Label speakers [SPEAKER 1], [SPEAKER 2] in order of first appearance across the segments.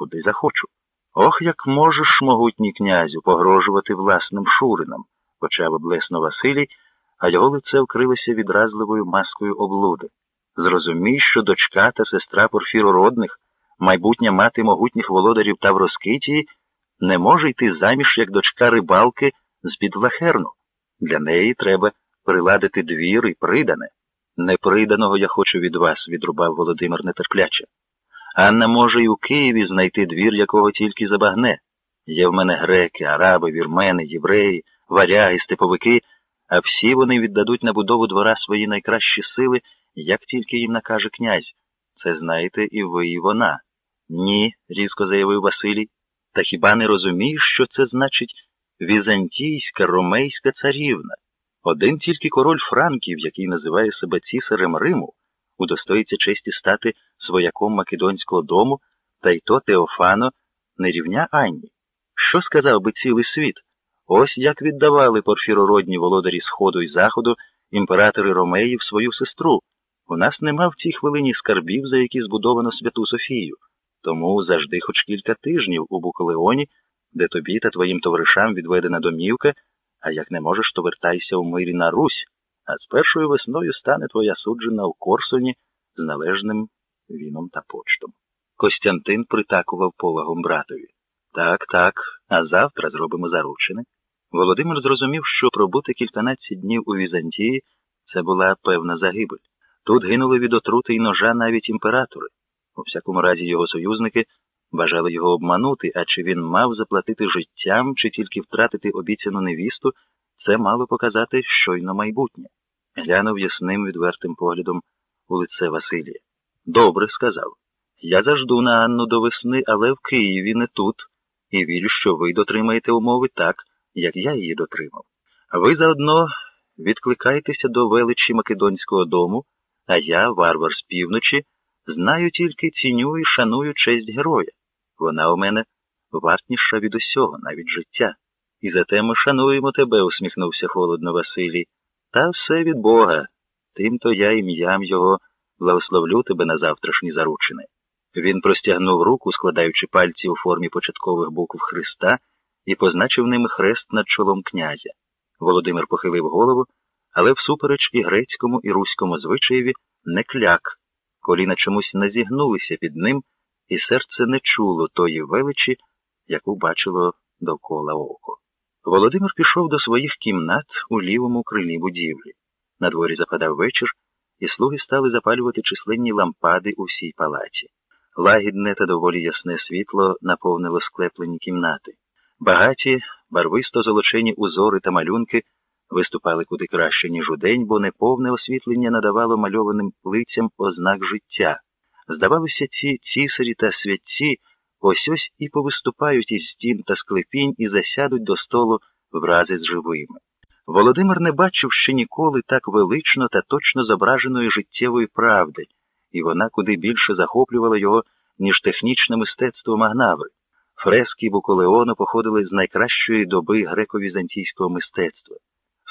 [SPEAKER 1] куди захочу. Ох, як можеш, могутній князю, погрожувати власним шуринам, почав облесно Василій, а його лице вкрилося відразливою маскою облуди. Зрозумій, що дочка та сестра Порфірородних, майбутня мати могутніх володарів Тавроскитії, не може йти заміж, як дочка рибалки з-під Влахерну. Для неї треба приладити двір і придане. Неприданого я хочу від вас, відрубав Володимир нетерпляче. Анна може й у Києві знайти двір, якого тільки забагне. Є в мене греки, араби, вірмени, євреї, варяги, степовики, а всі вони віддадуть на будову двора свої найкращі сили, як тільки їм накаже князь. Це знаєте і ви, і вона. Ні, різко заявив Василій. Та хіба не розумієш, що це значить візантійська ромейська царівна? Один тільки король Франків, який називає себе цісарем Риму, удостоїться честі стати свояком Македонського дому, та й то Теофано не рівня Анні. Що сказав би цілий світ? Ось як віддавали порфірородні володарі Сходу і Заходу імператори Ромеїв свою сестру. У нас нема в цій хвилині скарбів, за які збудовано Святу Софію. Тому завжди хоч кілька тижнів у Буколеоні, де тобі та твоїм товаришам відведена домівка, а як не можеш, то вертайся у мирі на Русь, а з першою весною стане твоя суджена у Корсуні з належним віном та почтом. Костянтин притакував повагом братові. Так, так, а завтра зробимо заручини. Володимир зрозумів, що пробути кільканадцять днів у Візантії це була певна загибель. Тут гинули від отрути й ножа навіть імператори. У всякому разі, його союзники бажали його обманути, а чи він мав заплатити життям, чи тільки втратити обіцяну невісту, це мало показати щойно майбутнє. Глянув ясним відвертим поглядом у лице Василія. Добре, сказав. Я зажду на Анну до весни, але в Києві не тут, і вірю, що ви дотримаєте умови так, як я її дотримав. Ви заодно відкликайтеся до величі Македонського дому, а я, варвар з півночі, знаю тільки ціню і шаную честь героя. Вона у мене вартніша від усього, навіть життя. І зате ми шануємо тебе, усміхнувся холодно Василій. Та все від Бога. Тим-то я ім'ям його благословлю тебе на завтрашні заручини. Він простягнув руку, складаючи пальці у формі початкових букв Христа, і позначив ним хрест над чолом князя. Володимир похилив голову, але всупереч і грецькому, і руському звичаєві не кляк. Коліна чомусь не зігнулися під ним, і серце не чуло тої величі, яку бачило довкола око. Володимир пішов до своїх кімнат у лівому крилі будівлі. На дворі западав вечір, і слуги стали запалювати численні лампади у всій палаті. Лагідне та доволі ясне світло наповнило склеплені кімнати. Багаті, барвисто золочені узори та малюнки виступали куди краще, ніж удень, бо неповне освітлення надавало мальованим лицям ознак життя. Здавалося, ці цісарі та святці ось ось і повиступають із стін та склепінь і засядуть до столу врази з живими. Володимир не бачив ще ніколи так велично та точно зображеної життєвої правди, і вона куди більше захоплювала його, ніж технічне мистецтво Магнаври. Фрески Буколеону походили з найкращої доби греко-візантійського мистецтва.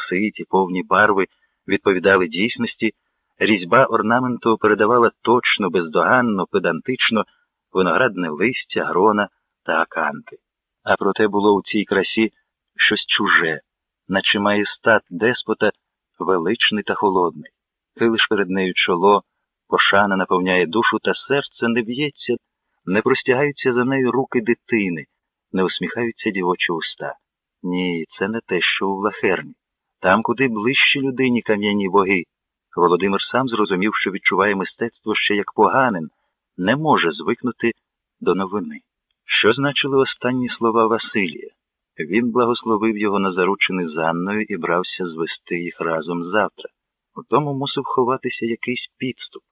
[SPEAKER 1] Ситі, повні барви відповідали дійсності, різьба орнаменту передавала точно, бездоганно, педантично виноградне листя, грона та аканти. А проте було у цій красі щось чуже, наче має стат деспота величний та холодний. Хилиш перед нею чоло, пошана наповняє душу, та серце не б'ється, не простягаються за нею руки дитини, не усміхаються дівочі уста. Ні, це не те, що у Влахерні. Там, куди ближчі людині кам'яні боги. Володимир сам зрозумів, що відчуває мистецтво ще як поганин, не може звикнути до новини. Що значили останні слова Василія? Він благословив його на заручини з Анною і брався звести їх разом завтра. У тому мусив ховатися якийсь підступ.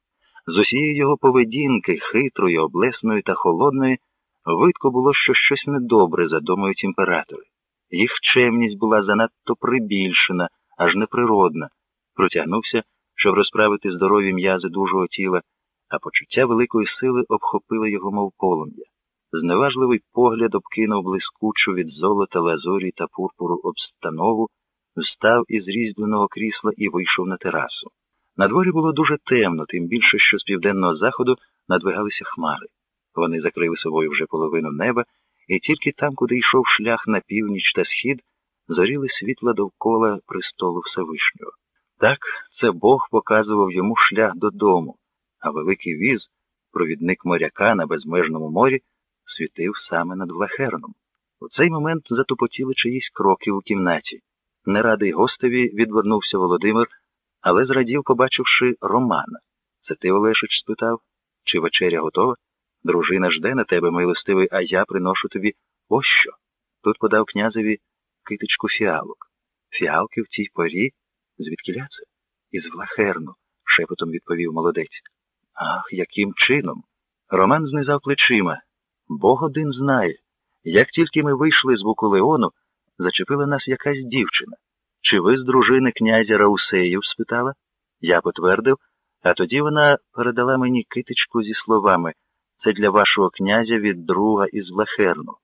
[SPEAKER 1] З усієї його поведінки, хитрої, облесної та холодної, видко було, що щось недобре задумують імператори. Їх чемність була занадто прибільшена, аж неприродна. Протягнувся, щоб розправити здорові м'язи дужого тіла, а почуття великої сили обхопило його, мов полум'я. Зневажливий погляд обкинув блискучу від золота, лазурі та пурпуру обстанову, встав із різьбленого крісла і вийшов на терасу. На дворі було дуже темно, тим більше, що з південного заходу надвигалися хмари. Вони закрили собою вже половину неба, і тільки там, куди йшов шлях на північ та схід, зоріли світла довкола престолу Всевишнього. Так це Бог показував йому шлях додому, а великий віз, провідник моряка на безмежному морі, світив саме над Влахерном. У цей момент затупотіли чиїсь кроки у кімнаті. Нерадий гостеві відвернувся Володимир, але зрадів, побачивши Романа. Це ти, Олешич, спитав, чи вечеря готова? Дружина жде на тебе, милостивий, а я приношу тобі ось що. Тут подав князеві китичку фіалок. Фіалки в цій порі? Звідкіля це? Із Влахерну, шепотом відповів молодець. Ах, яким чином? Роман знизав плечима. Бог один знає. Як тільки ми вийшли з Букулеону, зачепила нас якась дівчина. Чи ви з дружини князя Раусеїв? спитала. Я потвердив, а тоді вона передала мені китичку зі словами це для вашого князя від друга із Влахерну.